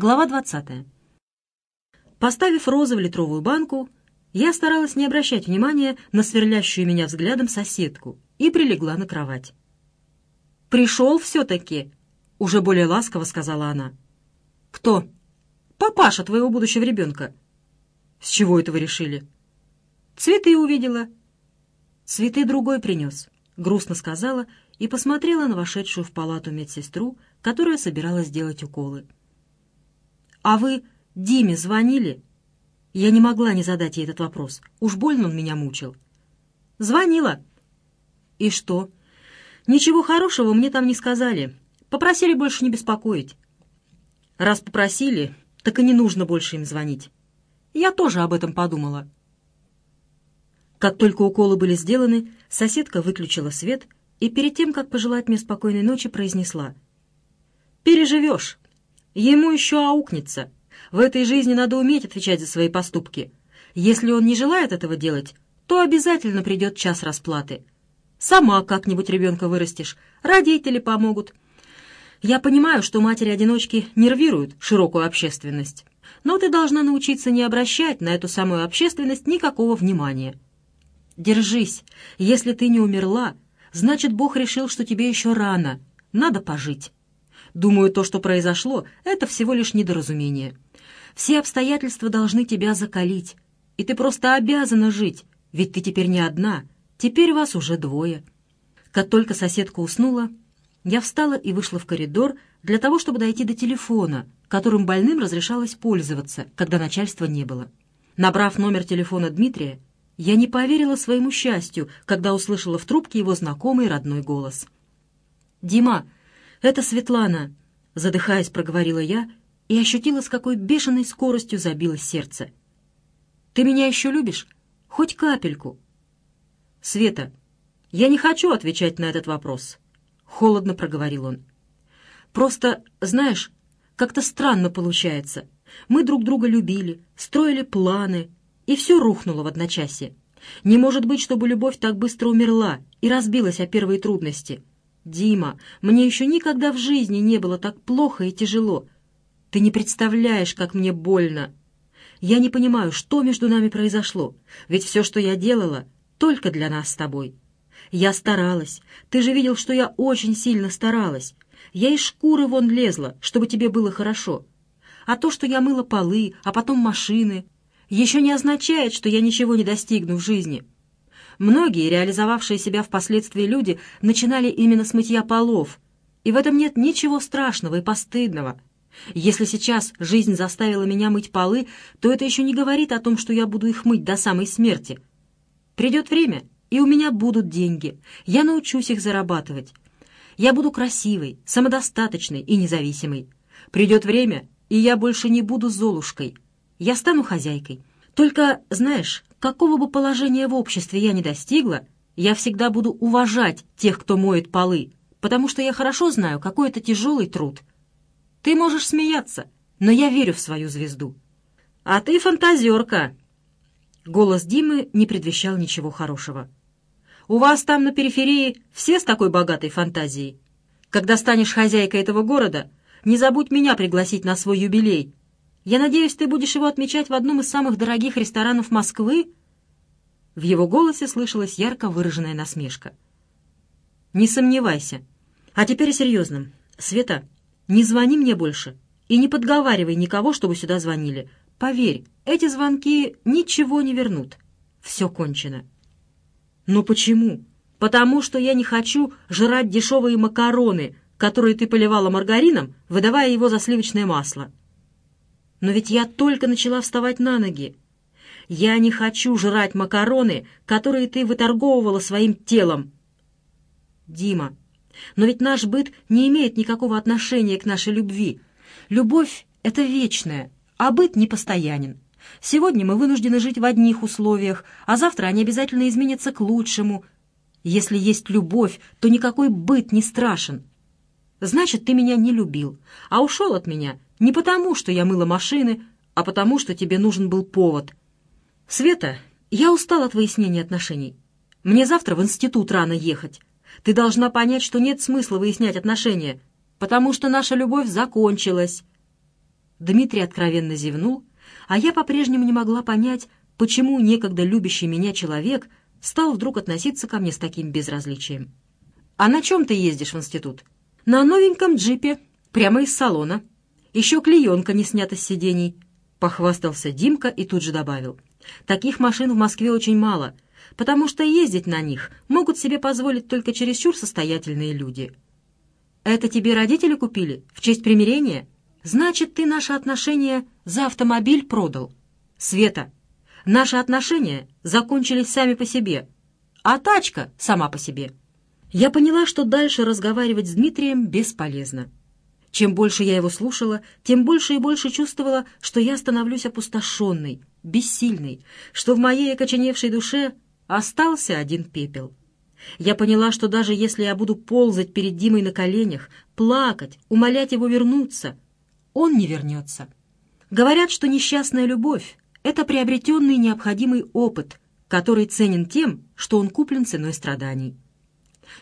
Глава 20. Поставив розы в литровую банку, я старалась не обращать внимания на сверлящую меня взглядом соседку и прилегла на кровать. «Пришел все-таки», — уже более ласково сказала она. «Кто?» «Папаша твоего будущего ребенка». «С чего это вы решили?» «Цветы увидела». «Цветы другой принес», — грустно сказала и посмотрела на вошедшую в палату медсестру, которая собиралась делать уколы. «А вы Диме звонили?» Я не могла не задать ей этот вопрос. Уж больно он меня мучил. «Звонила». «И что?» «Ничего хорошего мне там не сказали. Попросили больше не беспокоить». «Раз попросили, так и не нужно больше им звонить». Я тоже об этом подумала. Как только уколы были сделаны, соседка выключила свет и перед тем, как пожелать мне спокойной ночи, произнесла. «Переживешь. Ему еще аукнется. В этой жизни надо уметь отвечать за свои поступки. Если он не желает этого делать, то обязательно придет час расплаты. Сама как-нибудь ребенка вырастешь, родители помогут. Я понимаю, что матери-одиночки нервируют широкую общественность, но ты должна научиться не обращать на эту самую общественность никакого внимания. Держись. Если ты не умерла, значит, Бог решил, что тебе еще рано. Надо пожить. Думаю, то, что произошло, это всего лишь недоразумение. Все обстоятельства должны тебя закалить, и ты просто обязана жить, ведь ты теперь не одна, теперь вас уже двое». Как только соседка уснула, я встала и вышла в коридор для того, чтобы дойти до телефона, которым больным разрешалось пользоваться, когда начальства не было. Набрав номер телефона Дмитрия, я не поверила своему счастью, когда услышала в трубке его знакомый родной голос. «Дима, это Светлана!» — задыхаясь, проговорила я и ощутила, с какой бешеной скоростью забилось сердце. «Ты меня еще любишь? Хоть капельку?» «Света, я не хочу отвечать на этот вопрос», — холодно проговорил он. «Просто, знаешь, как-то странно получается. Мы друг друга любили, строили планы, и все рухнуло в одночасье. Не может быть, чтобы любовь так быстро умерла и разбилась о первые трудности. Дима, мне еще никогда в жизни не было так плохо и тяжело. Ты не представляешь, как мне больно. Я не понимаю, что между нами произошло, ведь все, что я делала, только для нас с тобой. Я старалась. Ты же видел, что я очень сильно старалась. Я из шкуры вон лезла, чтобы тебе было хорошо. А то, что я мыла полы, а потом машины, еще не означает, что я ничего не достигну в жизни. Многие, реализовавшие себя впоследствии люди, начинали именно с мытья полов, и в этом нет ничего страшного и постыдного. Если сейчас жизнь заставила меня мыть полы, то это еще не говорит о том, что я буду их мыть до самой смерти. Придет время, и у меня будут деньги. Я научусь их зарабатывать. Я буду красивой, самодостаточной и независимой. Придет время, и я больше не буду Золушкой. Я стану хозяйкой. Только, знаешь, какого бы положения в обществе я не достигла, я всегда буду уважать тех, кто моет полы, потому что я хорошо знаю, какой это тяжелый труд — ты можешь смеяться, но я верю в свою звезду. А ты фантазерка. Голос Димы не предвещал ничего хорошего. У вас там на периферии все с такой богатой фантазией. Когда станешь хозяйкой этого города, не забудь меня пригласить на свой юбилей. Я надеюсь, ты будешь его отмечать в одном из самых дорогих ресторанов Москвы?» В его голосе слышалась ярко выраженная насмешка. «Не сомневайся. А теперь о. Света, не звони мне больше и не подговаривай никого, чтобы сюда звонили. Поверь, эти звонки ничего не вернут. Все кончено. Но почему? Потому что я не хочу жрать дешевые макароны, которые ты поливала маргарином, выдавая его за сливочное масло. Но ведь я только начала вставать на ноги. Я не хочу жрать макароны, которые ты выторговывала своим телом. Дима, но ведь наш быт не имеет никакого отношения к нашей любви. Любовь — это вечная, а быт непостоянен. Сегодня мы вынуждены жить в одних условиях, а завтра они обязательно изменятся к лучшему. Если есть любовь, то никакой быт не страшен. Значит, ты меня не любил, а ушел от меня не потому, что я мыла машины, а потому, что тебе нужен был повод. Света, я устал от выяснения отношений. Мне завтра в институт рано ехать. Ты должна понять, что нет смысла выяснять отношения, потому что наша любовь закончилась». Дмитрий откровенно зевнул, а я по-прежнему не могла понять, почему некогда любящий меня человек стал вдруг относиться ко мне с таким безразличием. «А на чем ты ездишь в институт?» «На новеньком джипе, прямо из салона. Еще клеенка не снята с сидений», — похвастался Димка и тут же добавил. «Таких машин в Москве очень мало, потому что ездить на них могут себе позволить только чересчур состоятельные люди». «Это тебе родители купили? В честь примирения?» «Значит, ты наши отношения за автомобиль продал?» «Света, наши отношения закончились сами по себе, а тачка сама по себе». Я поняла, что дальше разговаривать с Дмитрием бесполезно. Чем больше я его слушала, тем больше и больше чувствовала, что я становлюсь опустошенной, бессильной, что в моей окоченевшей душе остался один пепел. Я поняла, что даже если я буду ползать перед Димой на коленях, плакать, умолять его вернуться, он не вернется. Говорят, что несчастная любовь — это приобретенный необходимый опыт, который ценен тем, что он куплен ценой страданий.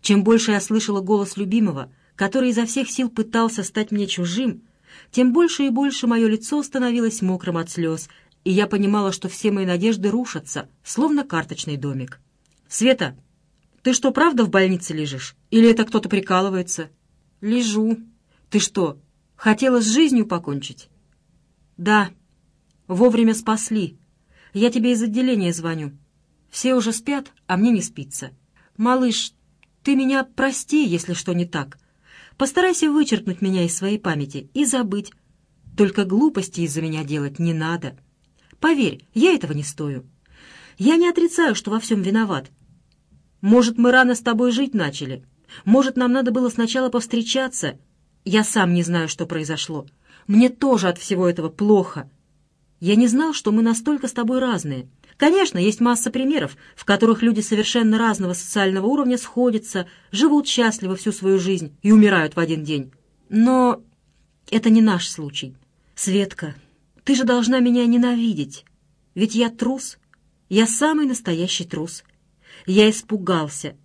Чем больше я слышала голос любимого, который изо всех сил пытался стать мне чужим, тем больше и больше мое лицо становилось мокрым от слез, и я понимала, что все мои надежды рушатся, словно карточный домик. «Света, ты что, правда в больнице лежишь? Или это кто-то прикалывается?» «Лежу. Ты что, хотела с жизнью покончить?» «Да. Вовремя спасли. Я тебе из отделения звоню. Все уже спят, а мне не спится. Малыш, ты меня прости, если что не так. Постарайся вычеркнуть меня из своей памяти и забыть. Только глупости из-за меня делать не надо. Поверь, я этого не стою. Я не отрицаю, что во всем виноват. Может, мы рано с тобой жить начали. Может, нам надо было сначала повстречаться. Я сам не знаю, что произошло. Мне тоже от всего этого плохо. Я не знал, что мы настолько с тобой разные. Конечно, есть масса примеров, в которых люди совершенно разного социального уровня сходятся, живут счастливо всю свою жизнь и умирают в один день. Но это не наш случай. Светка, ты же должна меня ненавидеть. Ведь я трус. Я самый настоящий трус. Я испугался.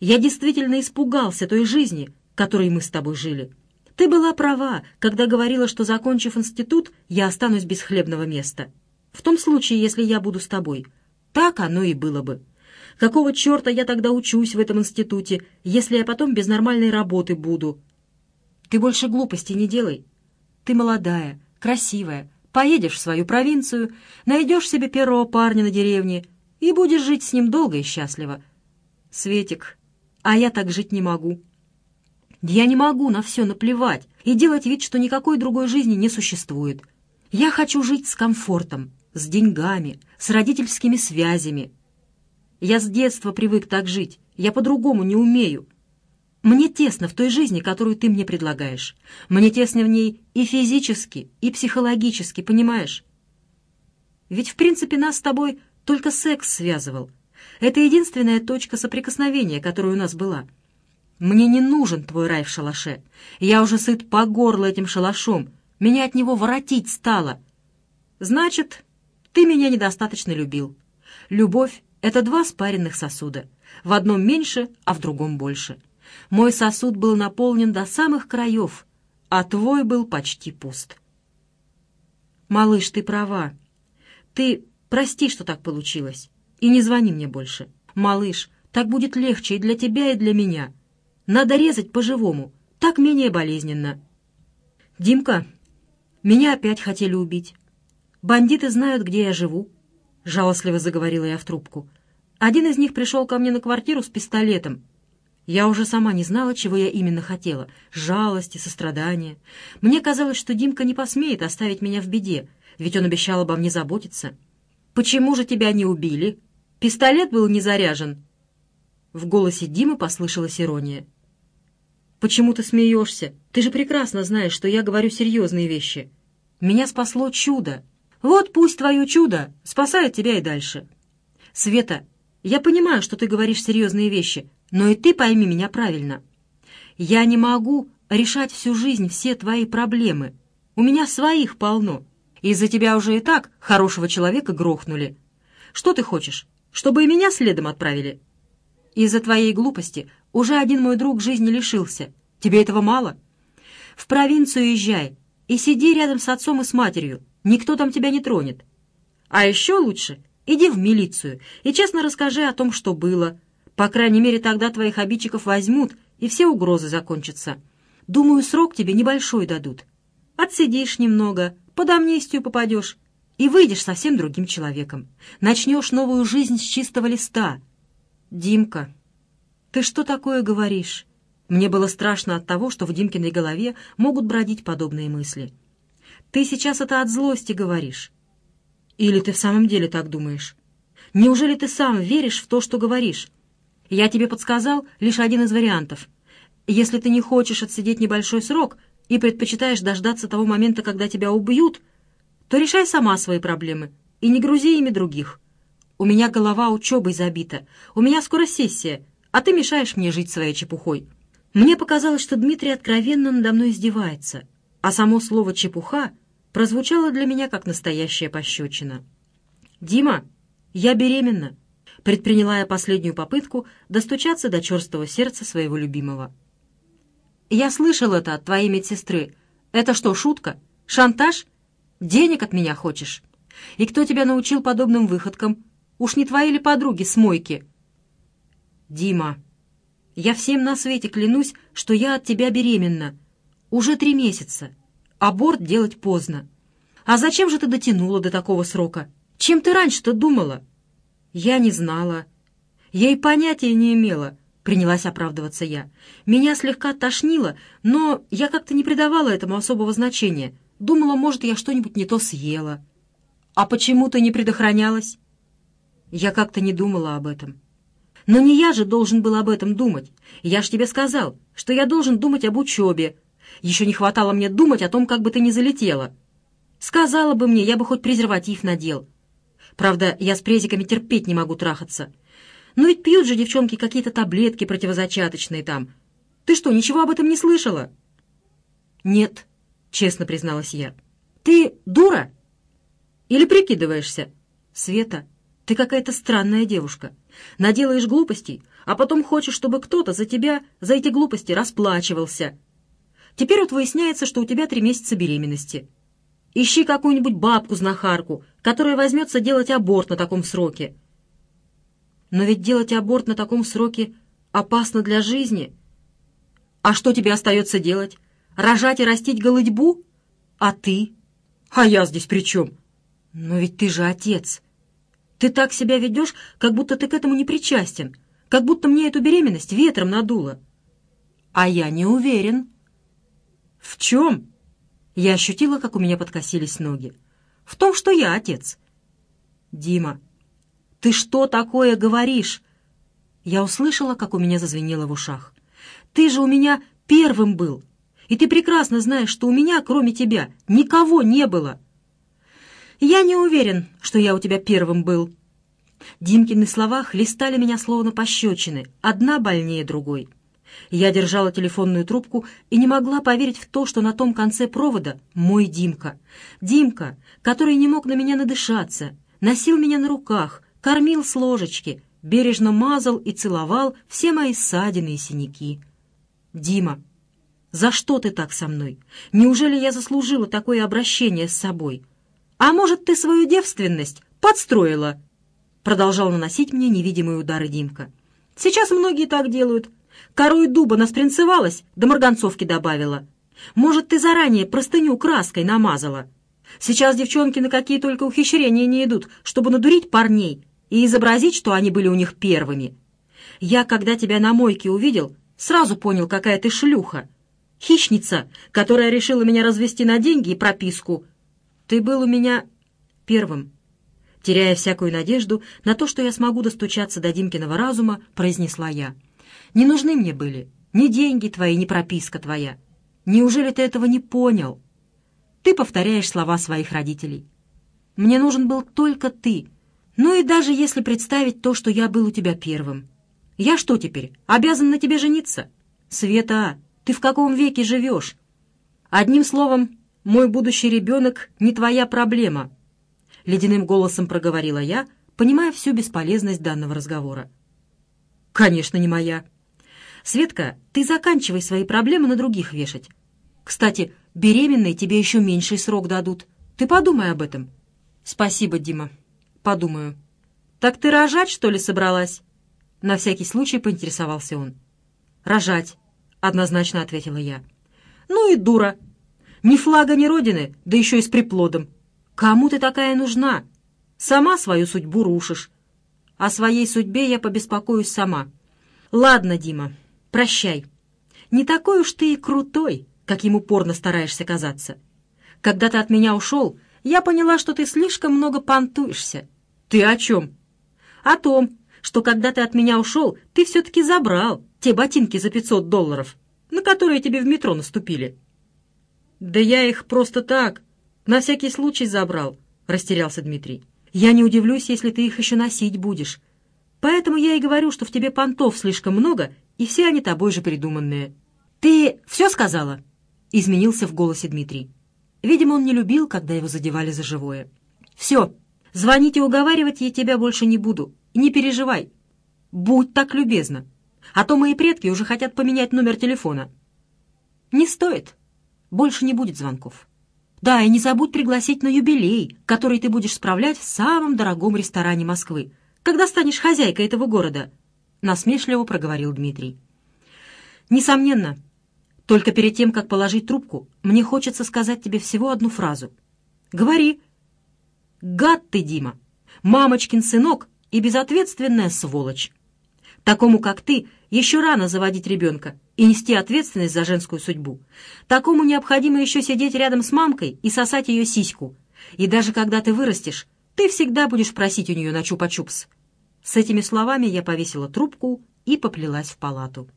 Я действительно испугался той жизни, которой мы с тобой жили. Ты была права, когда говорила, что, закончив институт, я останусь без хлебного места. В том случае, если я буду с тобой. Так оно и было бы. Какого черта я тогда учусь в этом институте, если я потом без нормальной работы буду? Ты больше глупостей не делай. Ты молодая, красивая, поедешь в свою провинцию, найдешь себе первого парня на деревне и будешь жить с ним долго и счастливо. Светик, а я так жить не могу. Я не могу на все наплевать и делать вид, что никакой другой жизни не существует. Я хочу жить с комфортом, с деньгами, с родительскими связями. Я с детства привык так жить, я по-другому не умею. Мне тесно в той жизни, которую ты мне предлагаешь. Мне тесно в ней и физически, и психологически, понимаешь? Ведь, в принципе, нас с тобой только секс связывал. Это единственная точка соприкосновения, которая у нас была. Мне не нужен твой рай в шалаше. Я уже сыт по горло этим шалашом. Меня от него воротить стало. Значит, ты меня недостаточно любил. Любовь — это два спаренных сосуда. В одном меньше, а в другом больше. Мой сосуд был наполнен до самых краев, а твой был почти пуст. Малыш, ты права. Ты прости, что так получилось. И не звони мне больше. Малыш, так будет легче и для тебя, и для меня. Надо резать по-живому, так менее болезненно. Димка, меня опять хотели убить. «Бандиты знают, где я живу», — жалостливо заговорила я в трубку. «Один из них пришел ко мне на квартиру с пистолетом. Я уже сама не знала, чего я именно хотела — жалости, сострадания. Мне казалось, что Димка не посмеет оставить меня в беде, ведь он обещал обо мне заботиться. «Почему же тебя не убили? Пистолет был не заряжен». В голосе Димы послышалась ирония. «Почему ты смеешься? Ты же прекрасно знаешь, что я говорю серьезные вещи. Меня спасло чудо, вот пусть твое чудо спасает тебя и дальше. Света, я понимаю, что ты говоришь серьезные вещи, но и ты пойми меня правильно. Я не могу решать всю жизнь все твои проблемы. У меня своих полно. Из-за тебя уже и так хорошего человека грохнули. Что ты хочешь, чтобы и меня следом отправили? Из-за твоей глупости уже один мой друг жизни лишился. Тебе этого мало? В провинцию езжай, и сиди рядом с отцом и с матерью, никто там тебя не тронет. А еще лучше иди в милицию и честно расскажи о том, что было. По крайней мере, тогда твоих обидчиков возьмут, и все угрозы закончатся. Думаю, срок тебе небольшой дадут. Отсидишь немного, под амнистию попадешь и выйдешь совсем другим человеком. Начнешь новую жизнь с чистого листа. Димка, ты что такое говоришь? Мне было страшно от того, что в Димкиной голове могут бродить подобные мысли. Ты сейчас это от злости говоришь. Или ты в самом деле так думаешь? Неужели ты сам веришь в то, что говоришь? Я тебе подсказал лишь один из вариантов. Если ты не хочешь отсидеть небольшой срок и предпочитаешь дождаться того момента, когда тебя убьют, то решай сама свои проблемы и не грузи ими других. У меня голова учебой забита, у меня скоро сессия, а ты мешаешь мне жить своей чепухой. Мне показалось, что Дмитрий откровенно надо мной издевается, а само слово «чепуха» прозвучало для меня как настоящая пощечина. «Дима, я беременна», — предприняла я последнюю попытку достучаться до черстого сердца своего любимого. «Я слышал это от твоей медсестры. Это что, шутка? Шантаж? Денег от меня хочешь? И кто тебя научил подобным выходкам? Уж не твои ли подруги с мойки?» «Дима, я всем на свете клянусь, что я от тебя беременна. Уже три месяца. Аборт делать поздно. А зачем же ты дотянула до такого срока? Чем ты раньше-то думала?» «Я не знала. Я и понятия не имела», — принялась оправдываться я. «Меня слегка тошнило, но я как-то не придавала этому особого значения». Думала, может, я что-нибудь не то съела. А почему ты не предохранялась? Я как-то не думала об этом. Но не я же должен был об этом думать. Я ж тебе сказал, что я должен думать об учебе. Еще не хватало мне думать о том, как бы ты не залетела. Сказала бы мне, я бы хоть презерватив надел. Правда, я с презиками терпеть не могу трахаться. Но ведь пьют же девчонки какие-то таблетки противозачаточные там. Ты что, ничего об этом не слышала? Нет, честно призналась я. «Ты дура? Или прикидываешься? Света, ты какая-то странная девушка. Наделаешь глупостей, а потом хочешь, чтобы кто-то за тебя, за эти глупости расплачивался. Теперь вот выясняется, что у тебя три месяца беременности. Ищи какую-нибудь бабку-знахарку, которая возьмется делать аборт на таком сроке. Но ведь делать аборт на таком сроке опасно для жизни. А что тебе остается делать? Рожать и растить голодьбу? А ты? А я здесь при чем? Но ведь ты же отец. Ты так себя ведешь, как будто ты к этому не причастен, как будто мне эту беременность ветром надуло. А я не уверен. В чем? Я ощутила, как у меня подкосились ноги. В том, что я отец. Дима, ты что такое говоришь? Я услышала, как у меня зазвенело в ушах. Ты же у меня первым был, и ты прекрасно знаешь, что у меня, кроме тебя, никого не было. Я не уверен, что я у тебя первым был. Димкины слова хлестали меня словно пощечины, одна больнее другой. Я держала телефонную трубку и не могла поверить в то, что на том конце провода мой Димка. Димка, который не мог на меня надышаться, носил меня на руках, кормил с ложечки, бережно мазал и целовал все мои ссадины и синяки. Дима, за что ты так со мной? Неужели я заслужила такое обращение с собой? А может, ты свою девственность подстроила?» Продолжал наносить мне невидимые удары Димка. «Сейчас многие так делают. Корой дуба наспринцевалась, да марганцовки добавила. Может, ты заранее простыню краской намазала? Сейчас девчонки на какие только ухищрения не идут, чтобы надурить парней и изобразить, что они были у них первыми. Я, когда тебя на мойке увидел, сразу понял, какая ты шлюха. Хищница, которая решила меня развести на деньги и прописку. Ты был у меня первым. Теряя всякую надежду на то, что я смогу достучаться до Димкиного разума, произнесла я. Не нужны мне были ни деньги твои, ни прописка твоя. Неужели ты этого не понял? Ты повторяешь слова своих родителей. Мне нужен был только ты. Ну и даже если представить то, что я был у тебя первым. Я что теперь, обязан на тебе жениться? Света, ты в каком веке живешь? Одним словом, мой будущий ребенок не твоя проблема. Ледяным голосом проговорила я, понимая всю бесполезность данного разговора. Конечно, не моя. Светка, ты заканчивай свои проблемы на других вешать. Кстати, беременной тебе еще меньший срок дадут. Ты подумай об этом». «Спасибо, Дима. Подумаю». «Так ты рожать, что ли, собралась?» На всякий случай поинтересовался он. «Рожать», — однозначно ответила я. «Ну и дура. Ни флага, ни родины, да еще и с приплодом. Кому ты такая нужна? Сама свою судьбу рушишь. О своей судьбе я побеспокоюсь сама. Ладно, Дима, прощай. Не такой уж ты и крутой, каким упорно стараешься казаться. Когда ты от меня ушел, я поняла, что ты слишком много понтуешься. Ты о чем? О том, что когда ты от меня ушел, ты все-таки забрал те ботинки за 500 долларов, на которые тебе в метро наступили. Да я их просто так, на всякий случай забрал, растерялся Дмитрий. Я не удивлюсь, если ты их еще носить будешь. Поэтому я и говорю, что в тебе понтов слишком много, и все они тобой же придуманные. Ты все сказала?» Изменился в голосе Дмитрий. Видимо, он не любил, когда его задевали за живое. «Все. Звонить и уговаривать я тебя больше не буду. Не переживай. Будь так любезна. А то мои предки уже хотят поменять номер телефона». «Не стоит. Больше не будет звонков». Да, и не забудь пригласить на юбилей, который ты будешь справлять в самом дорогом ресторане Москвы, когда станешь хозяйкой этого города», — насмешливо проговорил Дмитрий. «Несомненно. Только перед тем, как положить трубку, мне хочется сказать тебе всего одну фразу. Говори. Гад ты, Дима, мамочкин сынок и безответственная сволочь. Такому, как ты, еще рано заводить ребенка и нести ответственность за женскую судьбу. Такому необходимо еще сидеть рядом с мамкой и сосать ее сиську. И даже когда ты вырастешь, ты всегда будешь просить у нее на чупа-чупс. С этими словами я повесила трубку и поплелась в палату.